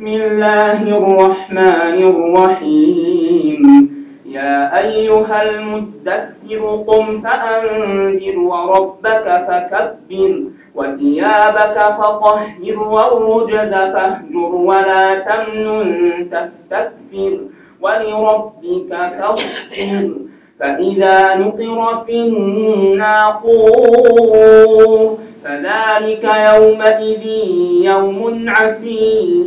بسم الله الرحمن الرحيم يا أيها المدثر قم فأنذر وربك فكبر وثيابك فطهر والرجز فاهجر ولا تمنن تستكبر ولربك فاصبر فإذا نقر في الناقور فذلك يومئذ يوم عسير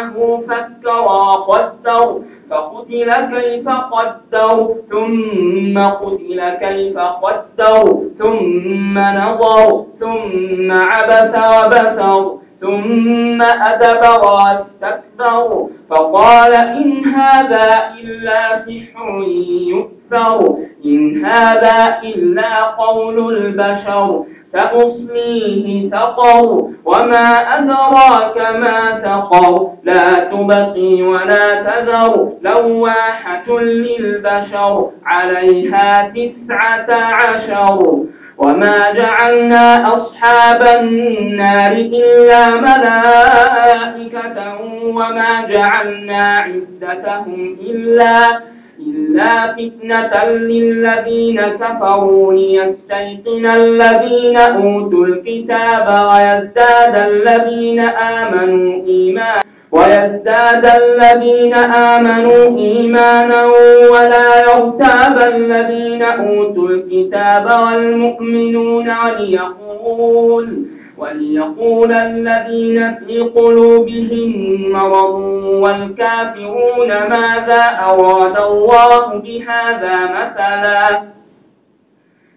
إنه فكر وقدر فقتل كيف قدر ثم قتل كيف قدر ثم نظر ثم عبث وبسر ثم أدبر واستكبر فقال إن هذا إلا سحر يؤثر إن هذا إلا قول البشر سأصليه سقر وما أدراك ما سقر لا تبقي ولا تذر لواحة للبشر عليها تسعة عشر وما جعلنا أصحاب النار إلا ملائكة وما جعلنا عدتهم إلا إلا فتنة للذين كفروا ليستيقن الذين أوتوا الكتاب ويزداد الذين آمنوا إيمانا ويزداد الذين آمنوا إيمانا ولا يرتاب الذين أوتوا الكتاب والمؤمنون وليقول وليقول الذين في قلوبهم مرض والكافرون ماذا أراد الله بهذا مثلا؟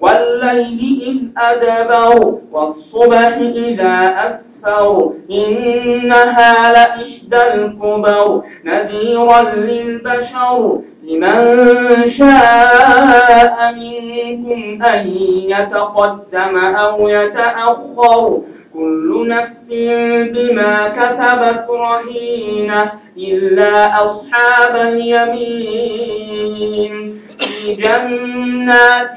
والليل إذ أدبر والصبح إذا أسفر. إنها لإحدى الكبر نذيرا للبشر. لمن شاء منكم أن يتقدم أو يتأخر. كل نفس بما كسبت رهينة إلا أصحاب اليمين. في جنات